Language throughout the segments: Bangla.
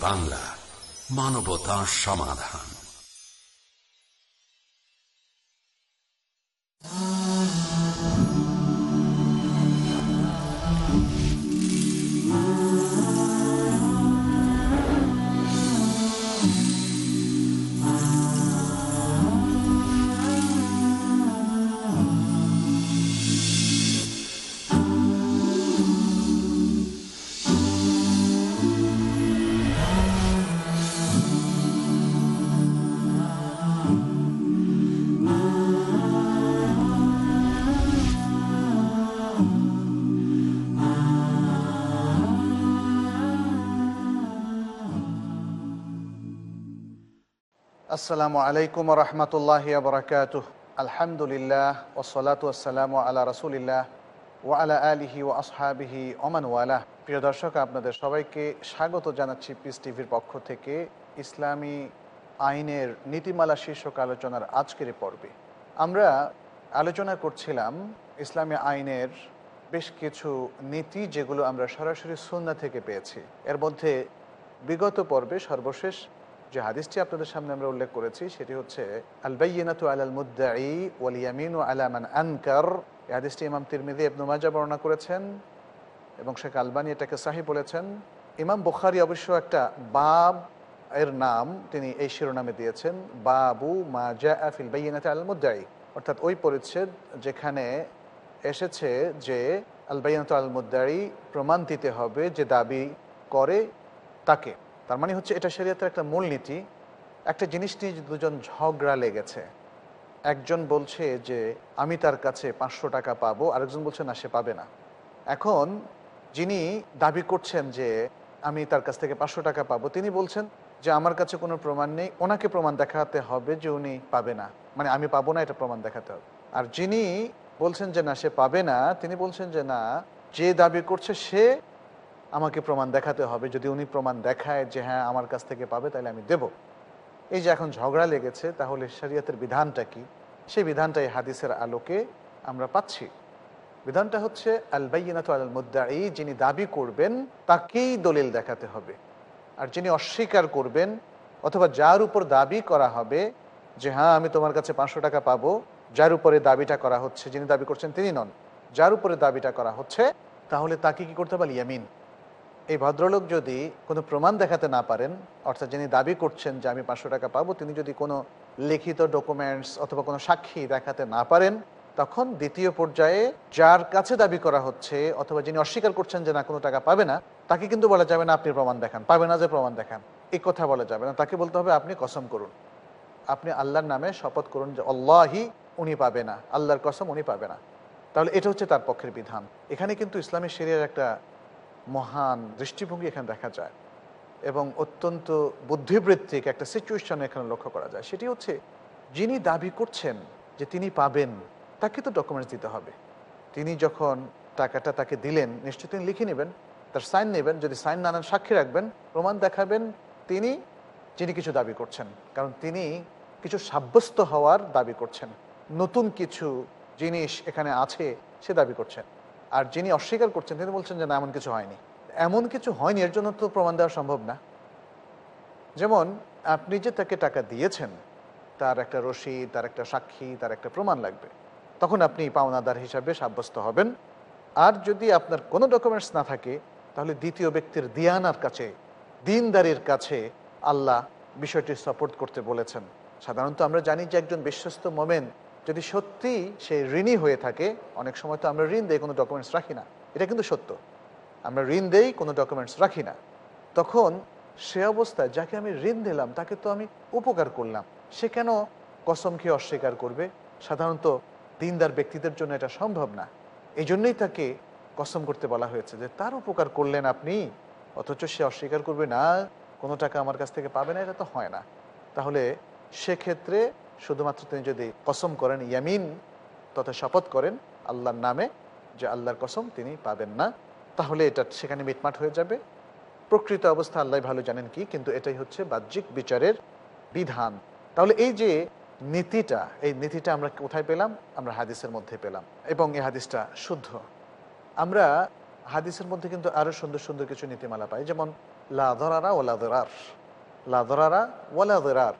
বাংলা মানবতা সমাধান। আসসালামু আলাইকুম রহমতুল্লাহ বরকাত আলহামদুলিল্লাহ ওসলাত ওসালাম আলা রসুলিল্লাহ ও আলা আলিহি ও আসহাবিহি ওমান ওয়ালা প্রিয় দর্শক, আপনাদের সবাইকে স্বাগত জানাচ্ছি পিস টিভির পক্ষ থেকে। ইসলামী আইনের নীতিমালা শীর্ষক আলোচনার আজকের পর্বে। আমরা আলোচনা করছিলাম ইসলামী আইনের বেশ কিছু নীতি যেগুলো আমরা সরাসরি সুন্না থেকে পেয়েছি। এর মধ্যে বিগত পর্বে সর্বশেষ যে হাদিসটি আপনাদের সামনে আমরা উল্লেখ করেছি, সেটি হচ্ছে আলবাইনাতু আনকার। হাদিসটি ইমাম তিরমিজি, ইবনু মাজা বর্ণনা করেছেন এবং শেখ আলবানি এটাকে সাহি বলেছেন। ইমাম বুখারি অবশ্য একটা বাব এর নাম তিনি এই শিরোনামে দিয়েছেন, বাবু মা জা আফিল বাইনাত আল অর্থাৎ ওই পরিচ্ছেদ যেখানে এসেছে যে আল বাইনাত আল মুদ্দাই প্রমাণ দিতে হবে যে দাবি করে তাকে। তার মানে হচ্ছে এটা শরীয়তের একটা মূলনীতি। একটা জিনিস নিয়ে দুজন ঝগড়া লেগেছে, একজন বলছে যে, আমি তার কাছে পাঁচশো টাকা পাবো আরেকজন বলছে, না, সে পাবে না। এখন যিনি দাবি করছেন যে, আমি তার কাছ থেকে পাঁচশো টাকা পাবো তিনি বলছেন যে, আমার কাছে কোনো প্রমাণ নেই। ওনাকে প্রমাণ দেখাতে হবে যে উনি পাবে না। মানে আমি পাবো না, এটা প্রমাণ দেখাতে হবে। আর যিনি বলছেন যে, না, সে পাবে না তিনি বলছেন যে, না, যে দাবি করছে সে আমাকে প্রমাণ দেখাতে হবে। যদি উনি প্রমাণ দেখায় যে হ্যাঁ আমার কাছ থেকে পাবে, তাহলে আমি দেব। এই যে এখন ঝগড়া লেগেছে, তাহলে শরীয়তের বিধানটা কি? সেই বিধানটা এই হাদিসের আলোকে আমরা পাচ্ছি। বিধানটা হচ্ছে আল বাইনাত আল মুদ্দাই যিনি দাবি করবেন, তাকেই দলিল দেখাতে হবে। আর যিনি অস্বীকার করবেন, অথবা যার উপর দাবি করা হবে, যে হ্যাঁ আমি তোমার কাছে পাঁচশো টাকা পাবো, যার উপরে দাবিটা করা হচ্ছে, যিনি দাবি করছেন, তিনি নন। যার উপরে দাবিটা করা হচ্ছে, তাহলে তাকে কি করতে পারি ইয়ামিন এই ভদ্রলোক যদি কোনো প্রমাণ দেখাতে না পারেন, অর্থাৎ যিনি দাবি করছেন যে আমি পাঁচশো টাকা পাবো, তিনি যদি কোনো লিখিত ডকুমেন্টস অথবা কোনো সাক্ষী দেখাতে না পারেন, তখন দ্বিতীয় পর্যায়ে যার কাছে দাবি করা হচ্ছে অথবা যিনি অস্বীকার করছেন যে না, কোনো টাকা পাবে না, তাকে কিন্তু বলা যাবে না, আপনি প্রমাণ দেখান। পাবে না যে প্রমাণ দেখান। এই কথা বলা যাবে না। তাকে বলতে হবে, আপনি কসম করুন। আপনি আল্লাহর নামে শপথ করুন যে আল্লাহি উনি পাবে না, আল্লাহর কসম উনি পাবে না। তাহলে এটা হচ্ছে তার পক্ষের বিধান। এখানে কিন্তু ইসলামী শরিয়ার একটা মহান দৃষ্টিভঙ্গি এখানে দেখা যায় এবং অত্যন্ত বুদ্ধিবৃত্তিক একটা সিচুয়েশন এখানে লক্ষ্য করা যায়। সেটি হচ্ছে, যিনি দাবি করছেন যে তিনি পাবেন, তাকে তো ডকুমেন্টস দিতে হবে। তিনি যখন টাকাটা তাকে দিলেন, নিশ্চয়ই তিনি লিখে নেবেন, তার সাইন নেবেন, যদি সাইন না নেন, সাক্ষী রাখবেন, প্রমাণ দেখাবেন তিনি, যিনি কিছু দাবি করছেন। কারণ তিনি কিছু সাব্যস্ত হওয়ার দাবি করছেন। নতুন কিছু জিনিস এখানে আছে, সে দাবি করছেন। আর যিনি অস্বীকার করছেন, তিনি বলছেন যে না, এমন কিছু হয়নি। এমন কিছু হয়নি, এর জন্য তো প্রমাণ দেওয়া সম্ভব না। যেমন, আপনি যে তাকে টাকা দিয়েছেন, তার একটা রসিদ তার একটা সাক্ষী, তার একটা প্রমাণ লাগবে। তখন আপনি পাওনাদার হিসাবে সাব্যস্ত হবেন। আর যদি আপনার কোনো ডকুমেন্টস না থাকে, তাহলে দ্বিতীয় ব্যক্তির দিয়ানার কাছে, দিনদারির কাছে আল্লাহ বিষয়টি সাপোর্ট করতে বলেছেন। সাধারণত আমরা জানি যে একজন বিশ্বস্ত মোমেন যদি সত্যি সে ঋণী হয়ে থাকে, অনেক সময় তো আমরা ঋণ দেই কোনো ডকুমেন্টস রাখি না। এটা কিন্তু সত্য। আমরা ঋণ দেই কোনো ডকুমেন্টস রাখি না। তখন সে অবস্থায় যাকে আমি ঋণ দিলাম, তাকে তো আমি উপকার করলাম। সে কেন কসম খেয়ে অস্বীকার করবে? সাধারণত দিনদার ব্যক্তিদের জন্য এটা সম্ভব না। এই জন্যই তাকে কসম করতে বলা হয়েছে যে, তার উপকার করলেন আপনি, অথচ সে অস্বীকার করবে, না, কোনো টাকা আমার কাছ থেকে পাবে না, এটা তো হয় না। তাহলে সেক্ষেত্রে শুধুমাত্র তিনি যদি কসম করেন, ইয়ামিন তথা শপথ করেন আল্লাহর নামে যে আল্লাহর কসম তিনি পাবেন না, তাহলে এটা সেখানে মিটমাট হয়ে যাবে। প্রকৃত অবস্থা আল্লাহ ভালো জানেন কি, কিন্তু এটাই হচ্ছে বাহ্যিক বিচারের বিধান। তাহলে এই যে নীতিটা, এই নীতিটা আমরা কোথায় পেলাম? আমরা হাদিসের মধ্যে পেলাম এবং এই হাদিসটা শুদ্ধ। আমরা হাদিসের মধ্যে কিন্তু আরও সুন্দর সুন্দর কিছু নীতিমালা পাই, যেমন লাদরারা ওলা দরার লাদরারা ওলা দরার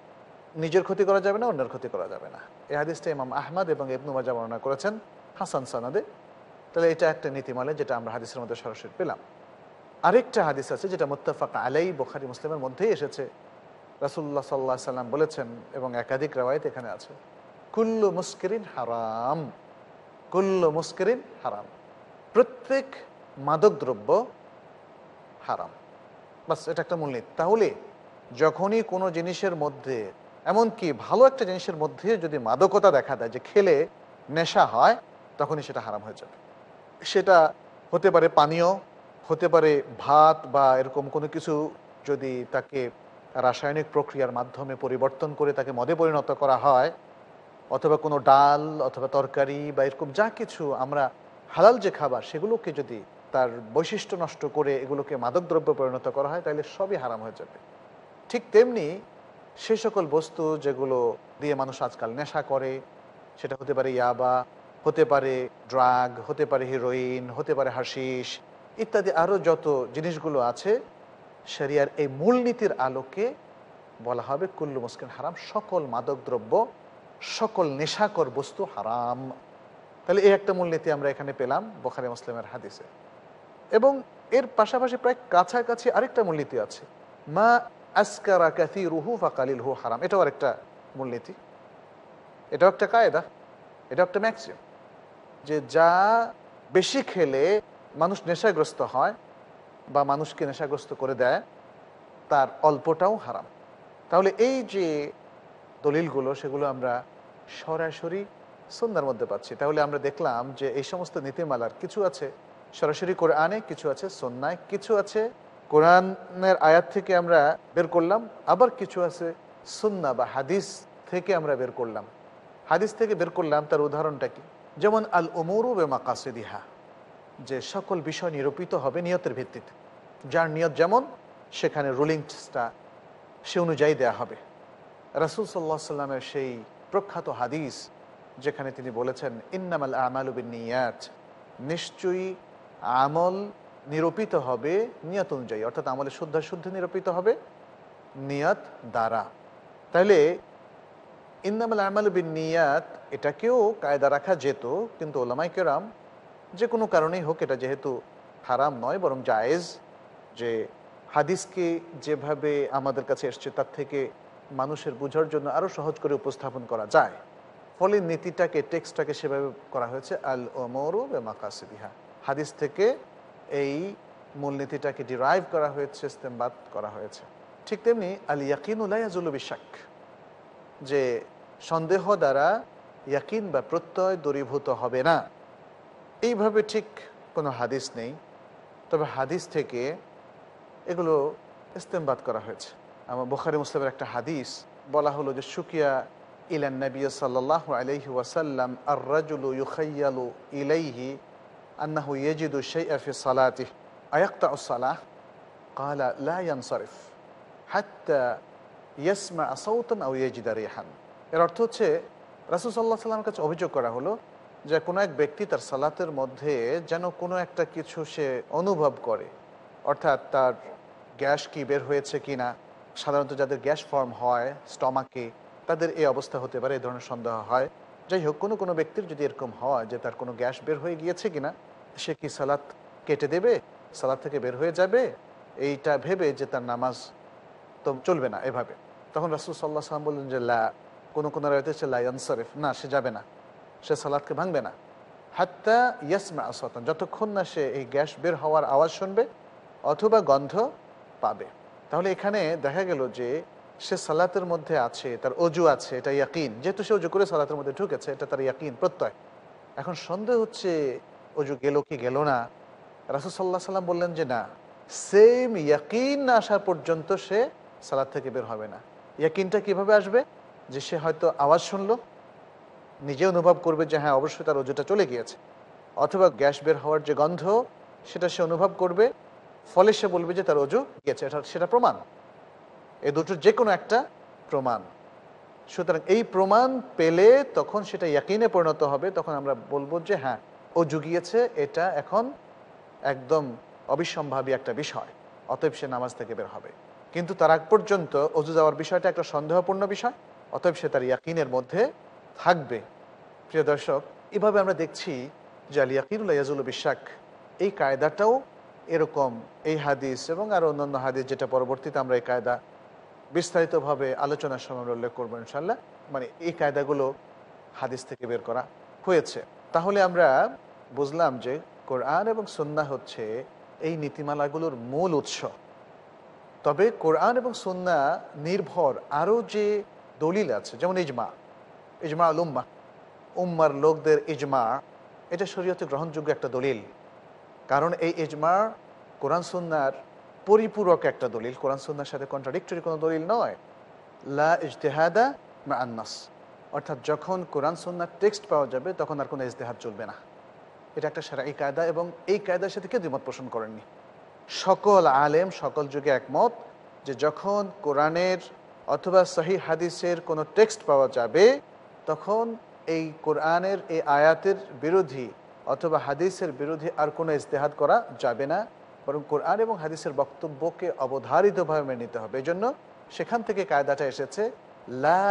নিজের ক্ষতি করা যাবে না, অন্যের ক্ষতি করা যাবে না। এই হাদিসটা ইমাম আহমদ এবং ইবনু মাজা বর্ণনা করেছেন হাসান সানাদে। তাহলে এটা একটা নীতিমালে যেটা আমরা হাদিসের মধ্যে সরাসরি পেলাম। আরেকটা হাদিস আছে যেটা মুত্তাফাক আলাই বোখারি মুসলিমের মধ্যেই এসেছে। রাসুল্লাহ সাল্লাহ সাল্লাম বলেছেন এবং একাধিক রেওয়ায়ত এখানে আছে। কুল্লু মুস্কিরিন হারাম, কুল্লু মুস্কিরিন হারাম। প্রত্যেক মাদক দ্রব্য হারাম। বাস, এটা একটা মূলনীতি। তাহলে যখনই কোনো জিনিসের মধ্যে এমনকি ভালো একটা জিনিসের মধ্যে যদি মাদকতা দেখা দেয় যে খেলে নেশা হয়, তখনই সেটা হারাম হয়ে যাবে। সেটা হতে পারে পানীয়, হতে পারে ভাত বা এরকম কোনো কিছু যদি তাকে রাসায়নিক প্রক্রিয়ার মাধ্যমে পরিবর্তন করে তাকে মদে পরিণত করা হয়, অথবা কোনো ডাল অথবা তরকারি বা এরকম যা কিছু আমরা হালাল যে খাবার সেগুলোকে যদি তার বৈশিষ্ট্য নষ্ট করে এগুলোকে মাদকদ্রব্য পরিণত করা হয়, তাহলে সবই হারাম হয়ে যাবে। ঠিক তেমনি সে সকল বস্তু যেগুলো দিয়ে মানুষ আজকাল নেশা করে, সেটা হতে পারে ইয়াবা, হতে পারে ড্রাগ, হতে পারে হিরোইন হতে পারে হাসিস ইত্যাদি আরও যত জিনিসগুলো আছে, শরিয়ার এই মূলনীতির আলোকে বলা হবে কুল্লু মুসকিন হারাম, সকল মাদকদ্রব্য, সকল নেশাকর বস্তু হারাম। তাহলে এই একটা মূলনীতি আমরা এখানে পেলাম বোখারি মুসলিমের হাদিসে। এবং এর পাশাপাশি প্রায় কাছাকাছি আরেকটা মূলনীতি আছে, মা আসকারা কাথি রুহু ফাকালিল হু হারাম। এটাও আরেকটা মূলনীতি। এটাও একটা কায়দা, এটাও একটা ম্যাক্সিম যে যা বেশি খেলে মানুষ নেশাগ্রস্ত হয় বা মানুষকে নেশাগ্রস্ত করে দেয়, তার অল্পটাও হারাম। তাহলে এই যে দলিলগুলো, সেগুলো আমরা সরাসরি সন্ধ্যার মধ্যে পাচ্ছি। তাহলে আমরা দেখলাম যে এই সমস্ত নীতিমালার কিছু আছে সরাসরি করে আনে কিছু আছে সন্ন্যায় কিছু আছে কোরআনের আয়াত থেকে আমরা বের করলাম, আবার কিছু আছে সুন্না বা হাদিস থেকে আমরা বের করলাম। হাদিস থেকে বের করলাম, তার উদাহরণটা কি? যেমন আল ওমরু বে মাকাসিদিহা যে সকল বিষয় নিরূপিত হবে নিয়তের ভিত্তিতে। যার নিয়ত যেমন, সেখানে রুলিংসটা সে অনুযায়ী দেয়া হবে। রাসুল সাল্লাহ সাল্লামের সেই প্রখ্যাত হাদিস, যেখানে তিনি বলেছেন, ইন্নামাল আমাল নিয়াত নিশ্চয়ই আমল নিরূপিত হবে নিয়ত অনুযায়ী, অর্থাৎ আমাদের শুদ্ধ শুদ্ধ নিরূপিত হবে নিয়ত দ্বারা। তাহলে ইন্নামাল আমাল বিন নিয়াত, এটাকেও কায়দা রাখা যেত, কিন্তু ওলামাই কেরাম যে কোনো কারণেই হোক, এটা যেহেতু হারাম নয়, বরং জায়েজ যে হাদিসকে যেভাবে আমাদের কাছে এসছে, তার থেকে মানুষের বোঝার জন্য আরও সহজ করে উপস্থাপন করা যায়। ফলে নীতিটাকে, টেক্সটটাকে সেভাবে করা হয়েছে আল ওমরু বে মাকাসিদিহা হাদিস থেকে এই মূলনীতিটাকে ডিরাইভ করা হয়েছে, ইস্তেমবাদ করা হয়েছে। ঠিক তেমনি আল ইয়াকিনুল্লাহুল বিশ্বাক যে সন্দেহ দ্বারা ইয়াকিন বা প্রত্যয় দূরীভূত হবে না। এইভাবে ঠিক কোনো হাদিস নেই, তবে হাদিস থেকে এগুলো ইস্তেমবাদ করা হয়েছে। আমার বোখারি মুসলিমের একটা হাদিস, বলা হলো যে, সুকিয়া ইলান নবী সাল্লাহ আলহি ওয়াসাল্লাম আর রাজুলু ইউখাইয়ালু ইলাইহি আন্নাহু ইয়েজিদু শাইফি সালাতি আয়াক্তা সালাহ কালা লাইয়ানসারিফ হাত্তা ইয়াসমা সৌতন আউ ইয়েজিদা রেহান এর অর্থ হচ্ছে, রাসুল সাল্লাহ সাল্লামের কাছে অভিযোগ করা হলো যে, কোনো এক ব্যক্তি তার সালাতের মধ্যে যেন কোনো একটা কিছু সে অনুভব করে। অর্থাৎ তার গ্যাস কি বের হয়েছে কি না সাধারণত যাদের গ্যাস ফর্ম হয়, স্টমাকে, তাদের এই অবস্থা হতে পারে, এ ধরনের সন্দেহ হয়। যাই হোক কোনো কোনো ব্যক্তির যদি এরকম হয় যে তার কোনো গ্যাস বের হয়ে গিয়েছে কিনা, সে কি সালাত কেটে দেবে? সালাদ থেকে বের হয়ে যাবে? এইটা ভেবে যে তার নামাজ তো চলবে না এভাবে। তখন রাসুল সাল্লাহ সাল্লাম বললেন যে, লা কোনো কোনো রায়তে সে লাইনসারেফ না, সে যাবে না। সে সালাদকে ভাঙবে না। হাত্তা ইয়াসমা আসতন যতক্ষণ না সে এই গ্যাস বের হওয়ার আওয়াজ শুনবে অথবা গন্ধ পাবে। তাহলে এখানে দেখা গেল যে সে সালাতের মধ্যে আছে, তার অজু আছে, এটা ইয়াকিন। যেহেতু সে অজু করে সালাতের মধ্যে ঢুকেছে, এটা তার ইয়াকিন, প্রত্যয়। এখন সন্দেহ হচ্ছে, অজু গেল কি গেল না? রাসুল সাল্লাহ সাল্লাম বললেন যে না সেম ইয়াকিন না আসার পর্যন্ত সে সালাদ থেকে বের হবে না। ইয়াকিনটা কীভাবে আসবে? যে সে হয়তো আওয়াজ শুনলো, নিজে অনুভব করবে যে হ্যাঁ অবশ্যই তার অজুটা চলে গিয়েছে। অথবা গ্যাস বের হওয়ার যে গন্ধ, সেটা সে অনুভব করবে, ফলে সে বলবে যে তার অজু গিয়েছে, এটা সেটা প্রমাণ। এ দুটোর যে কোনো একটা প্রমাণ। সুতরাং এই প্রমাণ পেলে তখন সেটা ইয়াকিনে পরিণত হবে, তখন আমরা বলব যে হ্যাঁ ও জুগিয়েছে, এটা এখন একদম অবিসম্ভাবী একটা বিষয়, অতএব সে নামাজ থেকে বের হবে। কিন্তু তার আগ পর্যন্ত অজু যাওয়ার বিষয়টা একটা সন্দেহপূর্ণ বিষয়, অতএব সে তার ইয়াকিনের মধ্যে থাকবে। প্রিয় দর্শক, এভাবে আমরা দেখছি যে আল ইয়াকিরুল্লাহ ইয়াজুল বিশ্বাক এই কায়দাটাও এরকম, এই হাদিস এবং আরও অন্যান্য হাদিস যেটা পরবর্তীতে আমরা এই কায়দা বিস্তারিতভাবে আলোচনার সময় আমরা উল্লেখ করব ইনশাল্লাহ মানে এই কায়দাগুলো হাদিস থেকে বের করা হয়েছে। তাহলে আমরা বুঝলাম যে কোরআন এবং সন্না হচ্ছে এই নীতিমালাগুলোর মূল উৎস। তবে কোরআন এবং সন্না নির্ভর আরও যে দলিল আছে, যেমন ইজমা ইজমা আল উম্মা উম্মার লোকদের ইজমা, এটা শরীয়তে গ্রহণযোগ্য একটা দলিল। কারণ এই ইজমা কোরআন সুন্নার পরিপূরক একটা দলিল, কোরআন সুন্নার সাথে কন্ট্রাডিক্টরি কোনো দলিল নয়। লা ইজতেহাদা মা আন্নাস অর্থাৎ যখন কোরআন সুন্নার টেক্সট পাওয়া যাবে, তখন আর কোনো ইজতেহাদ চলবে না। এটা একটা সারা এই কায়দা এবং এই কায়দার সাথে কেউ দ্বিমত পোষণ করেননি। সকল আলেম, সকল যুগে একমত যে যখন কোরআনের অথবা সহি হাদিসের কোনো টেক্সট পাওয়া যাবে, তখন এই কোরআনের, এই আয়াতের বিরোধী অথবা হাদিসের বিরোধী আর কোনো ইজতেহাদ করা যাবে না। বরং কোরআন এবং হাদিসের বক্তব্যকে অবধারিতভাবে মেনে নিতে হবে। এই জন্য সেখান থেকে কায়দাটা এসেছে, লা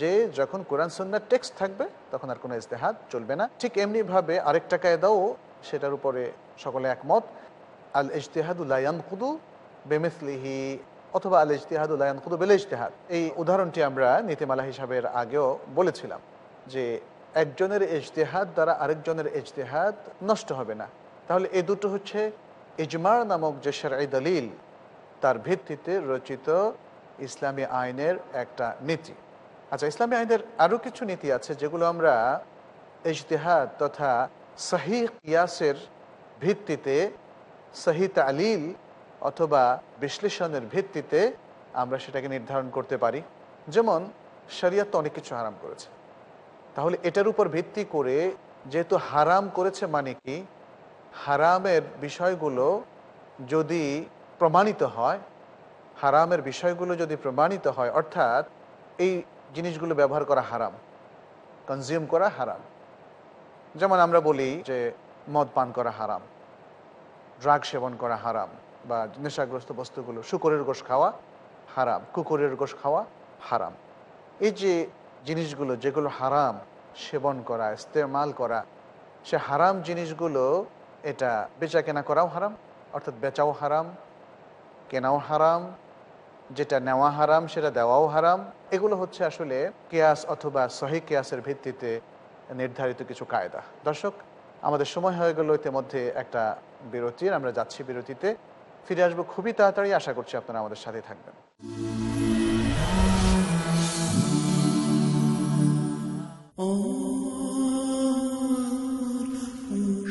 যে যখন কোরআন সন্ন্যার টেক্সট থাকবে, তখন আর কোনো ইজতেহাদ চলবে না। ঠিক এমনিভাবে আরেকটা কায়দাও সেটার উপরে সকলে একমত। আল ইজতেহাদুল্লায়ান কুদু বেমিসলিহি অথবা আল ইজতেহাদুল্লায়ান কুদু বেলে ইজতেহাদ। এই উদাহরণটি আমরা নীতিমালা হিসাবের আগেও বলেছিলাম যে একজনের ইজতেহাদ দ্বারা আরেকজনের ইজতেহাদ নষ্ট হবে না। তাহলে এ দুটো হচ্ছে ইজমার নামক যে সারাই দলিল, তার ভিত্তিতে রচিত ইসলামী আইনের একটা নীতি। আচ্ছা ইসলামী আইনের আরও কিছু নীতি আছে যেগুলো আমরা ইজতেহাদ তথা সহি কিয়াসের ভিত্তিতে সহি তালিল অথবা বিশ্লেষণের ভিত্তিতে আমরা সেটাকে নির্ধারণ করতে পারি। যেমন শরিয়াত অনেক কিছু হারাম করেছে। তাহলে এটার উপর ভিত্তি করে যেহেতু হারাম করেছে মানে কি, হারামের বিষয়গুলো যদি প্রমাণিত হয়, হারামের বিষয়গুলো যদি প্রমাণিত হয়, অর্থাৎ এই জিনিসগুলো ব্যবহার করা হারাম কনজিউম করা হারাম। যেমন আমরা বলি যে মদ পান করা হারাম ড্রাগ সেবন করা হারাম, বা নেশাগ্রস্ত বস্তুগুলো, শুকরের গোশ খাওয়া হারাম, কুকুরের গোশ খাওয়া হারাম। এই যে জিনিসগুলো, যেগুলো হারাম, সেবন করা, ইস্তেমাল করা, সে হারাম জিনিসগুলো এটা বেচা কেনা করাও হারাম, অর্থাৎ বেচাও হারাম, কেনাও হারাম, যেটা নেওয়া হারাম, সেটা দেওয়াও হারাম। এগুলো হচ্ছে আসলে কেয়াস অথবা সহি কেয়াসের ভিত্তিতে নির্ধারিত কিছু কায়দা। দর্শক, আমাদের সময় হয়ে গেল, ইতিমধ্যে একটা বিরতির, আমরা যাচ্ছি বিরতিতে। ফিরে আসব খুবই তাড়াতাড়ি, আশা করছি আপনারা আমাদের সাথে থাকবেন।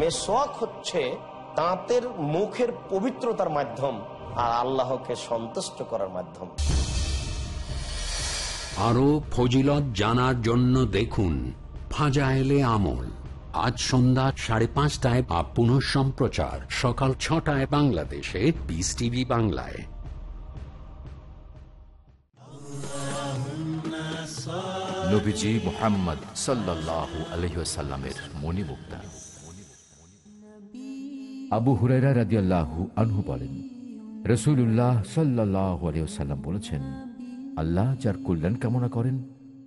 মেসোয়াক হচ্ছে তাঁতের মুখের পবিত্রতার মাধ্যম আর আল্লাহকে সন্তুষ্ট করার মাধ্যম। আরও ফজিলত জানার জন্য দেখুন ফাজাইলে আমল। আজ সন্ধ্যা সাড়ে পাঁচটায় বা পুনঃ সম্প্রচার সকাল ছটায় বাংলাদেশে পিস টিভি বাংলায়। নবীজি মোহাম্মদ সাল্লাল্লাহু আলহিসাল্লামের মণিমুক্তা। আবু হুরাইরা রাদিয়াল্লাহু আনহু বলেন রসুল্লাহ সাল্লাহ আলিয়াল্লাম বলেছেন, আল্লাহ যার কল্যাণ কামনা করেন,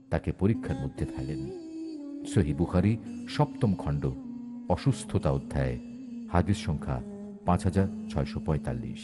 তাকে পরীক্ষার মধ্যে ফেলেন। সহি বুখারি সপ্তম খণ্ড, অসুস্থতা অধ্যায়, হাদিস সংখ্যা পাঁচ হাজার ছয়শো পঁয়তাল্লিশ।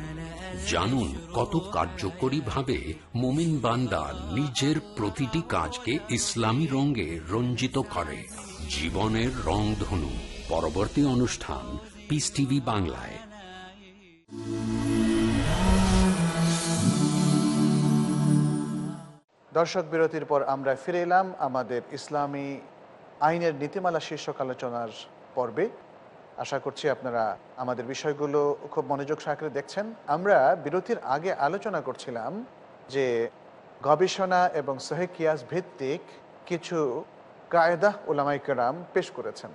জানুন কত কার্যকরী ভাবে মোমিন বান্দা নিজের প্রতিটি কাজকে ইসলামী রঙে রঞ্জিত করে। জীবনের রংধনু। পরবর্তী অনুষ্ঠান পিস টিভি বাংলায়। দর্শক বিরতির পর আমরা ফিরে এলাম আমাদের ইসলামী আইনের নীতিমালা শীর্ষক আলোচনার পর্বে। আশা করছি আপনারা আমাদের বিষয়গুলো খুব মনোযোগ সহকারে দেখছেন। আমরা বিরতির আগে আলোচনা করছিলাম যে গবেষণা এবং সহেকিয়াস ভিত্তিক কিছু কায়দা ওলামাইকেরাম পেশ করেছেন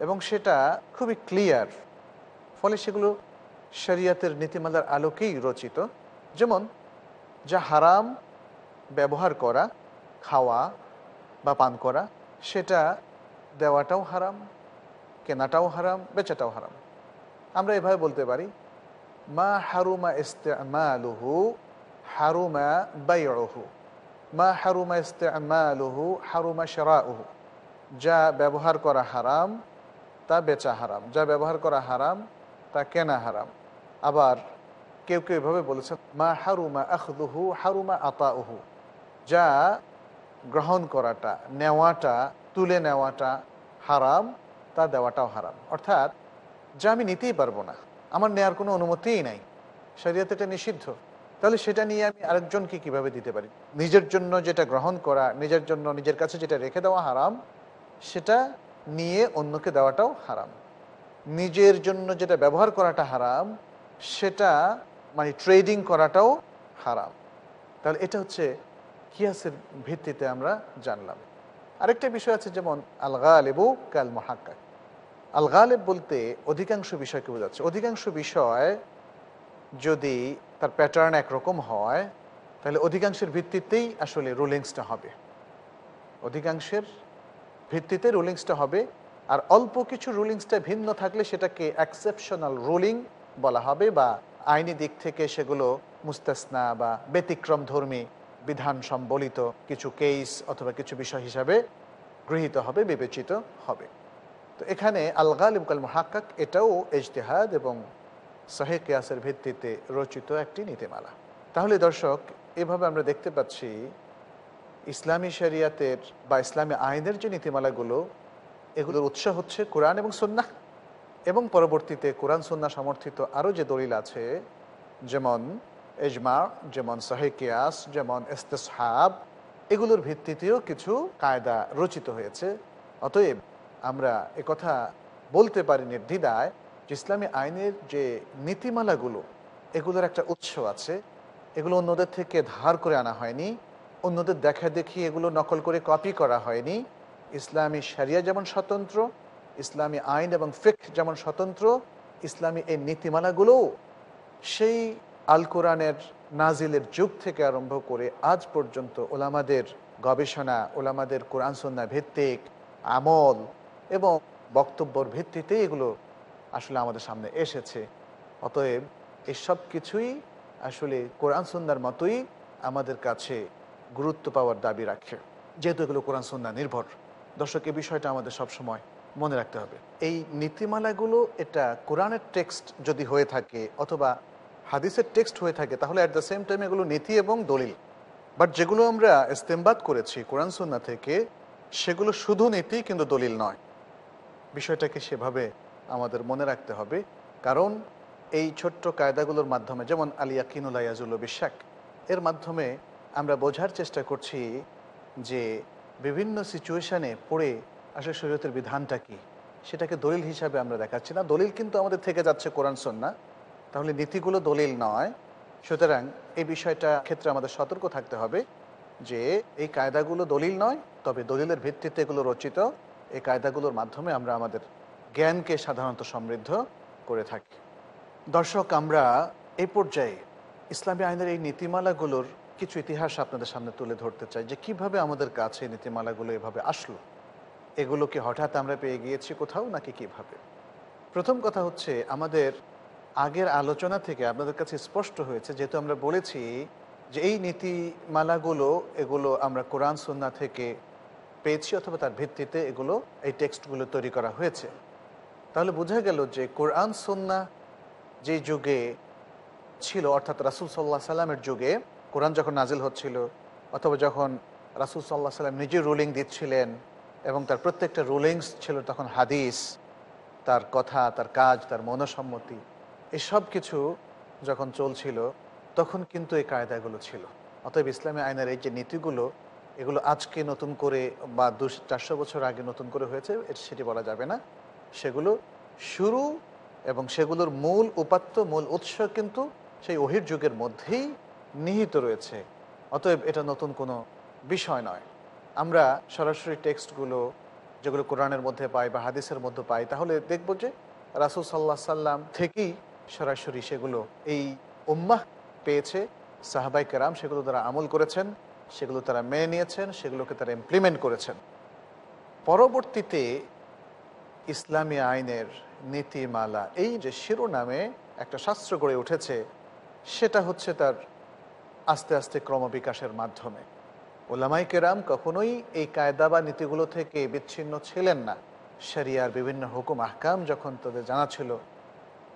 এবং সেটা খুবই ক্লিয়ার। ফলে সেগুলো শরিয়াতের নীতিমালার আলোকেই রচিত। যেমন, যা হারাম ব্যবহার করা, খাওয়া বা পান করা, সেটা দেওয়াটাও হারাম। কেনাটাও হারাম, বেচাটাও হারাম। আমরা এভাবে বলতে পারি, মা হারুমা ইস্তেমালুহু, হারুমা বাইরহু মা হারুমা ইস্তেমালুহু, হারুমা শরাউহু। যা ব্যবহার করা হারাম, তা বেচা হারাম। যা ব্যবহার করা হারাম, তা কেনা হারাম। আবার কেউ কেউ এভাবে বলেছেন, মা হারুমা আখদুহু, হারুমা আতাউহু। যা গ্রহণ করাটা, নেওয়াটা, তুলে নেওয়াটা হারাম তা দেওয়াটাও হারাম। অর্থাৎ, যা আমি নিতেই পারব না, আমার নেয়ার কোনো অনুমতিই নাই। শরীয়তে এটা নিষিদ্ধ। তাহলে সেটা নিয়ে আমি আরেকজনকে কীভাবে দিতে পারি? নিজের জন্য যেটা গ্রহণ করা, নিজের জন্য নিজের কাছে যেটা রেখে দেওয়া হারাম, সেটা নিয়ে অন্যকে দেওয়াটাও হারাম। নিজের জন্য যেটা ব্যবহার করাটা হারাম, সেটা মানে ট্রেডিং করাটাও হারাম। তাহলে এটা হচ্ছে কিয়াসের ভিত্তিতে আমরা জানলাম। আরেকটা বিষয় আছে যেমন আল গালেবু কাল মহাক্কা আল গালেব বলতে অধিকাংশ বিষয়কে বোঝাচ্ছে। অধিকাংশ বিষয় যদি তার প্যাটার্ন একরকম হয়, তাহলে অধিকাংশের ভিত্তিতেই আসলে রুলিংসটা হবে। অধিকাংশের ভিত্তিতে রুলিংসটা হবে, আর অল্প কিছু রুলিংসটা ভিন্ন থাকলে সেটাকে এক্সেপশনাল রুলিং বলা হবে বা আইনি দিক থেকে সেগুলো মুস্তাসনা বা ব্যতিক্রম ধর্মী বিধান সম্বলিত কিছু কেস অথবা কিছু বিষয় হিসাবে গৃহীত হবে, বিবেচিত হবে। তো এখানে আল গালিব কাল মহাক্কাক এটাও এজতেহাদ এবং সাহে কেয়াসের ভিত্তিতে রচিত একটি নীতিমালা। তাহলে দর্শক, এভাবে আমরা দেখতে পাচ্ছি, ইসলামী শরিয়াতের বা ইসলামী আইনের যে নীতিমালাগুলো, এগুলোর উৎস হচ্ছে কোরআন এবং সন্না এবং পরবর্তীতে কোরআন সন্না সমর্থিত আরও যে দলিল আছে, যেমন এজমা যেমন সাহেকিয়াস যেমন ইস্তেসহাব, এগুলোর ভিত্তিতেও কিছু কায়দা রচিত হয়েছে। অতএব আমরা একথা বলতে পারি নির্দ্বিধায় যে ইসলামী আইনের যে নীতিমালাগুলো, এগুলোর একটা উৎস আছে। এগুলো অন্যদের থেকে ধার করে আনা হয়নি। অন্যদের দেখা দেখি এগুলো নকল করে কপি করা হয়নি। ইসলামী সারিয়া যেমন স্বতন্ত্র, ইসলামী আইন এবং ফিক যেমন স্বতন্ত্র, ইসলামী এই নীতিমালাগুলোও সেই আল কোরআনের নাজিলের যুগ থেকে আরম্ভ করে আজ পর্যন্ত ওলামাদের গবেষণা, ওলামাদের কোরআন সন্না ভিত্তিক আমল এবং বক্তব্যর ভিত্তিতে এগুলো আসলে আমাদের সামনে এসেছে। অতএব এসব কিছুই আসলে কোরআন সন্ন্যার মতোই আমাদের কাছে গুরুত্ব পাওয়ার দাবি রাখে। যেহেতু এগুলো কোরআন সন্না নির্ভর, দর্শক এই বিষয়টা আমাদের সবসময় মনে রাখতে হবে। এই নীতিমালাগুলো এটা কোরআনের টেক্সট যদি হয়ে থাকে অথবা হাদিসের টেক্সট হয়ে থাকে, তাহলে অ্যাট দ্য সেম টাইম এগুলো নীতি এবং দলিল। বাট যেগুলো আমরা ইস্তেমবাদ করেছি, কোরআন সন্না থেকে, সেগুলো শুধু নীতি কিন্তু দলিল নয়। বিষয়টাকে সেভাবে আমাদের মনে রাখতে হবে, কারণ এই ছোট্ট কায়দাগুলোর মাধ্যমে, যেমন আলিয়াকিনুল্লাহ ইয়াজুল বিশ্বাক এর মাধ্যমে আমরা বোঝার চেষ্টা করছি যে বিভিন্ন সিচুয়েশানে পড়ে আসলে শরীয়তের বিধানটা কি? সেটাকে দলিল হিসাবে আমরা দেখাচ্ছি না। দলিল কিন্তু আমাদের থেকে যাচ্ছে কোরআন সন্না তাহলে নীতিগুলো দলিল নয়। সুতরাং এই বিষয়টা ক্ষেত্রে আমাদের সতর্ক থাকতে হবে যে এই কায়দাগুলো দলিল নয়, তবে দলিলের ভিত্তিতে এগুলো রচিত। এই কায়দাগুলোর মাধ্যমে আমরা আমাদের জ্ঞানকে সাধারণত সমৃদ্ধ করে থাকি। দর্শক, আমরা এই পর্যায়ে ইসলামী আইনের এই নীতিমালাগুলোর কিছু ইতিহাস আপনাদের সামনে তুলে ধরতে চাই যে কীভাবে আমাদের কাছে নীতিমালাগুলো এভাবে আসলো। এগুলো কি হঠাৎ আমরা পেয়ে গিয়েছি কোথাও নাকি কীভাবে? প্রথম কথা হচ্ছে, আমাদের আগের আলোচনা থেকে আপনাদের কাছে স্পষ্ট হয়েছে, যেহেতু আমরা বলেছি যে এই নীতিমালাগুলো, এগুলো আমরা কোরআন, সন্না থেকে পেয়েছি অথবা তার ভিত্তিতে এগুলো, এই টেক্সটগুলো তৈরি করা হয়েছে। তাহলে বোঝা গেল যে কোরআন, সন্না যে যুগে ছিল, অর্থাৎ রাসুল সাল্লাহ সাল্লামের যুগে, কোরআন যখন নাজিল হচ্ছিল, অথবা যখন রাসুল সাল্লাহ সাল্লাম নিজে রুলিং দিচ্ছিলেন এবং তার প্রত্যেকটা রুলিংস ছিল তখন হাদিস, তার কথা, তার কাজ, তার মনসম্মতি এসব কিছু যখন চলছিল, তখন কিন্তু এই কায়দাগুলো ছিল। অতএব ইসলামী আইনের এই যে নীতিগুলো, এগুলো আজকে নতুন করে বা দু চারশো বছর আগে নতুন করে হয়েছে সেটি বলা যাবে না। সেগুলো শুরু এবং সেগুলোর মূল উপাত্ত, মূল উৎস কিন্তু সেই অহির যুগের মধ্যেই নিহিত রয়েছে। অতএব এটা নতুন কোনো বিষয় নয়। আমরা সরাসরি টেক্সটগুলো যেগুলো কোরআনের মধ্যে পাই বা হাদিসের মধ্যে পাই, তাহলে দেখব যে রাসুল সাল্লাহ সাল্লাম থেকেই সরাসরি সেগুলো এই উম্মাহ পেয়েছে, সাহাবাই কেরাম সেগুলো তারা আমল করেছেন, সেগুলো তারা মেনে নিয়েছেন, সেগুলোকে তারা ইমপ্লিমেন্ট করেছেন। পরবর্তীতে ইসলামী আইনের নীতিমালা, এই যে শিরোনামে একটা শাস্ত্র গড়ে উঠেছে, সেটা হচ্ছে তার আস্তে আস্তে ক্রমবিকাশের মাধ্যমে। ওলামাই কেরাম কখনোই এই কায়দা বা নীতিগুলো থেকে বিচ্ছিন্ন ছিলেন না। শরিয়ার বিভিন্ন হুকুম, আহকাম যখন তাদের জানা ছিল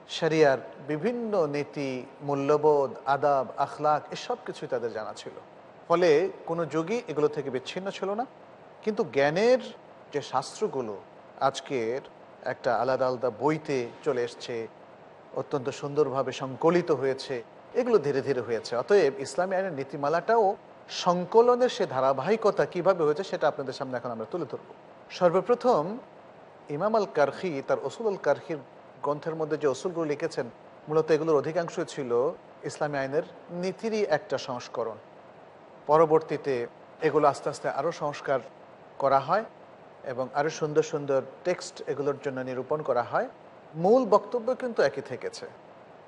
শরিয়ার বিভিন্ন নীতি, মূল্যবোধ, আদাব, আখলাক এসব কিছুই তাদের জানা ছিল। ফলে কোনো যুগই এগুলো থেকে বিচ্ছিন্ন ছিল না। কিন্তু জ্ঞানের যে শাস্ত্রগুলো আজকের একটা আলাদা আলাদা বইতে চলে এসছে, অত্যন্ত সুন্দরভাবে সংকলিত হয়েছে, এগুলো ধীরে ধীরে হয়েছে। অতএব ইসলামী আইনের নীতিমালাটাও সংকলনের সে ধারাবাহিকতা কীভাবে হয়েছে সেটা আপনাদের সামনে এখন আমরা তুলে ধরব। সর্বপ্রথম ইমাম আল কারখি তার ওসুল আল কারখির গ্রন্থের মধ্যে যে ওসুলগুলো লিখেছেন, মূলত এগুলোর অধিকাংশ ছিল ইসলামী আইনের নীতিরই একটা সংস্করণ। পরবর্তীতে এগুলো আস্তে আস্তে আরও সংস্কার করা হয় এবং আরও সুন্দর সুন্দর টেক্সট এগুলোর জন্য নিরূপণ করা হয়। মূল বক্তব্য কিন্তু একই থেকেছে।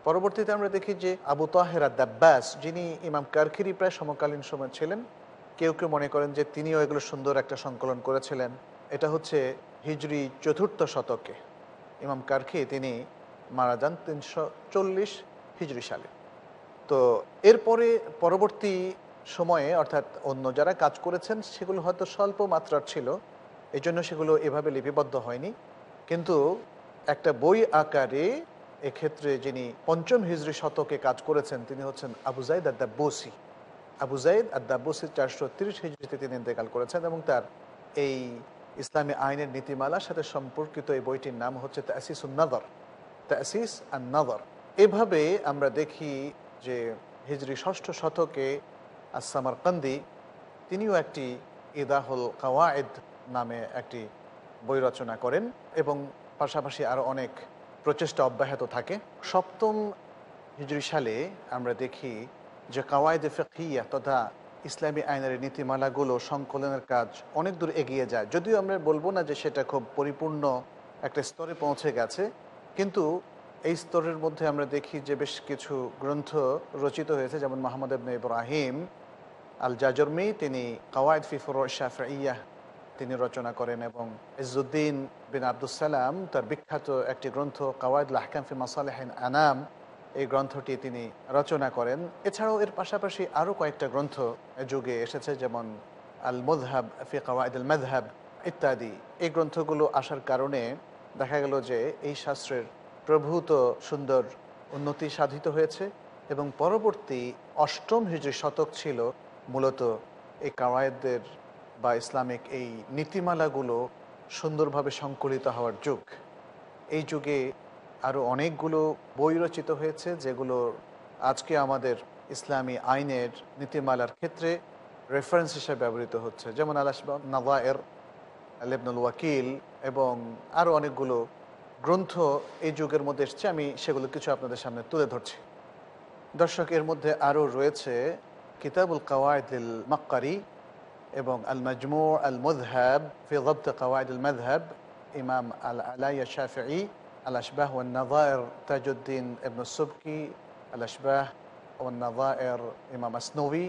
পরবর্তীতে আমরা দেখি যে আবু তাহেরা দাব্বাস যিনি ইমাম কারখিরি প্রায় সমকালীন সময় ছিলেন, কেউ কেউ মনে করেন যে তিনিও এগুলো সুন্দর একটা সংকলন করেছিলেন। এটা হচ্ছে হিজরি চতুর্থ শতকে। ইমাম কারখি, তিনি মারা যান তিনশো চল্লিশ হিজরি সালে। তো এরপরে পরবর্তী সময়ে, অর্থাৎ অন্য যারা কাজ করেছেন, সেগুলো হয়তো স্বল্প মাত্রার ছিল। এই জন্য সেগুলো এভাবে লিপিবদ্ধ হয়নি। কিন্তু একটা বই আকারে এক্ষেত্রে যিনি পঞ্চম হিজরি শতকে কাজ করেছেন, তিনি হচ্ছেন আবু জাইদ আদাব্বসি আবু জাইদ আদাব্বসি চারশো তিরিশ হিজড়িতে তিনি ইন্তেকাল করেছেন এবং তার এই ইসলামী আইনের নীতিমালার সাথে সম্পর্কিত এই বইটির নাম হচ্ছে তাসিস উন্নগর তাসিস আর নগর এভাবে আমরা দেখি যে হিজরি ষষ্ঠ শতকে আসামার কান্দি তিনিও একটি ইদাহুল কাওয়ায়েদ নামে একটি বই রচনা করেন এবং পাশাপাশি আরও অনেক প্রচেষ্টা অব্যাহত থাকে। সপ্তম হিজরি সালে আমরা দেখি যে কাওয়ায়দে ফিয়া তথা ইসলামী আইনের নীতিমালাগুলো সংকলনের কাজ অনেক দূর এগিয়ে যায়। যদিও আমরা বলব না যে সেটা খুব পরিপূর্ণ একটা স্তরে পৌঁছে গেছে, কিন্তু এই স্তরের মধ্যে আমরা দেখি যে বেশ কিছু গ্রন্থ রচিত হয়েছে, যেমন মোহাম্মদ ইবনে ইব্রাহিম আল জাজরমি তিনি কাওয়ায়দ ফিফর শাফিয়া তিনি রচনা করেন এবং ইজুদ্দিন বিন আবদুসালাম তার বিখ্যাত একটি গ্রন্থ কাওয়ায়দ লাহকাম ফি মাসালেহিন আনাম এই গ্রন্থটি তিনি রচনা করেন। এছাড়াও এর পাশাপাশি আরও কয়েকটা গ্রন্থ যুগে এসেছে, যেমন আল মুদহাব ফি কাওয়ায়দ আল মদহাব ইত্যাদি। এই গ্রন্থগুলো আসার কারণে দেখা গেল যে এই শাস্ত্রের প্রভূত সুন্দর উন্নতি সাধিত হয়েছে এবং পরবর্তী অষ্টম হিজরি শতক ছিল মূলত এই কাওয়ায়দের বা ইসলামিক এই নীতিমালাগুলো সুন্দরভাবে সংকলিত হওয়ার যুগ। এই যুগে আরও অনেকগুলো বই রচিত হয়েছে, যেগুলো আজকে আমাদের ইসলামী আইনের নীতিমালার ক্ষেত্রে রেফারেন্স হিসেবে ব্যবহৃত হচ্ছে। যেমন আলাসবাব নাদায়ের লেবনুল ওয়াকিল এবং আরও অনেকগুলো গ্রন্থ এই যুগের মধ্যে এসছে, আমি সেগুলো কিছু আপনাদের সামনে তুলে ধরছি। দর্শক, এর মধ্যে আরও রয়েছে কিতাবুল কাওয়ায়দুল মাক্কারি এবং আল মজমু আল মজহাব ফিজব্দ কাওয়ায়দুল মজহাব ইমাম আল আলাইয়া শাফি আল আশবাহ ওয়ান নাযায়ের তাজউদ্দিন ইবনে সুবকি আল আশবাহ ওয়ান নাযায়ের ইমাম আসনবী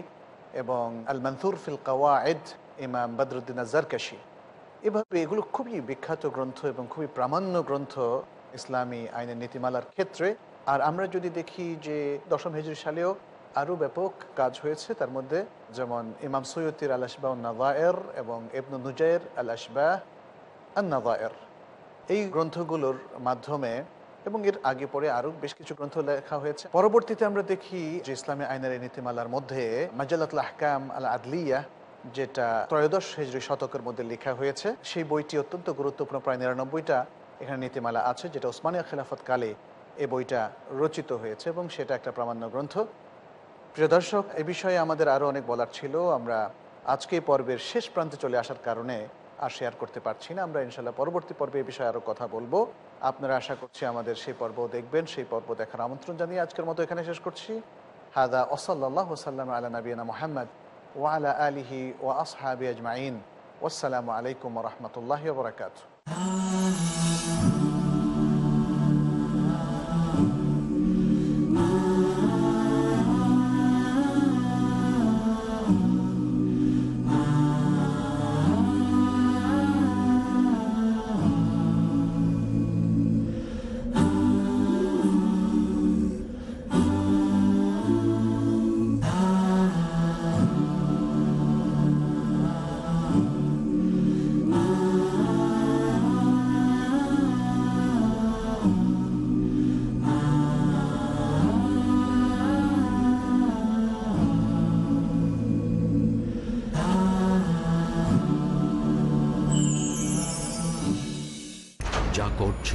এবং আল মানথুর ফিল কাওয়ায়েদ ইমাম বদরুদ্দিন আজারকাশি এভাবে এগুলো খুবই বিখ্যাত গ্রন্থ এবং খুবই প্রামাণ্য গ্রন্থ ইসলামী আইনের নীতিমালার ক্ষেত্রে আর আমরা যদি দেখি যে দশম হিজরি সালেও আরও ব্যাপক কাজ হয়েছে, তার মধ্যে যেমন ইমাম সৈয়দির আল আসবাহ নাদায়ের এবং ইবনু নুজাইর আল আসবাহ আন্নাদায়ের এই গ্রন্থগুলোর মাধ্যমে এবং এর আগে পরে আরও বেশ কিছু গ্রন্থ লেখা হয়েছে। পরবর্তীতে আমরা দেখি যে ইসলামী আইনের নীতিমালার মধ্যে মাজালাতুল আহকাম আল আদলিয়া, যেটা ত্রয়োদশ হেজরি শতকের মধ্যে লেখা হয়েছে, সেই বইটি অত্যন্ত গুরুত্বপূর্ণ, প্রায় নিরানব্বইটা এখানে নীতিমালা আছে, যেটা ওসমানিয়া খেলাফত কালে এই বইটা রচিত হয়েছে এবং সেটা একটা প্রামাণ্য গ্রন্থ। প্রিয় দর্শক, এ বিষয়ে আমাদের আরও অনেক বলার ছিল। আমরা আজকে পর্বের শেষ প্রান্তে চলে আসার কারণে আর শেয়ার করতে পারছি না। আমরা ইনশাল্লাহ পরবর্তী পর্বে এই বিষয়ে আরও কথা বলব। আপনারা আশা করছি আমাদের সেই পর্ব দেখবেন, সেই পর্ব দেখার আমন্ত্রণ জানিয়ে আজকের মতো এখানে শেষ করছি। হাদা ওসল্লাহ সাল্লাম আলা নবীনা মোহাম্মদ ওয়ালা আলিহি ও আসহাবি আজমাইন। আসসালামু আলাইকুম রহমতুল্লাহ বরকাত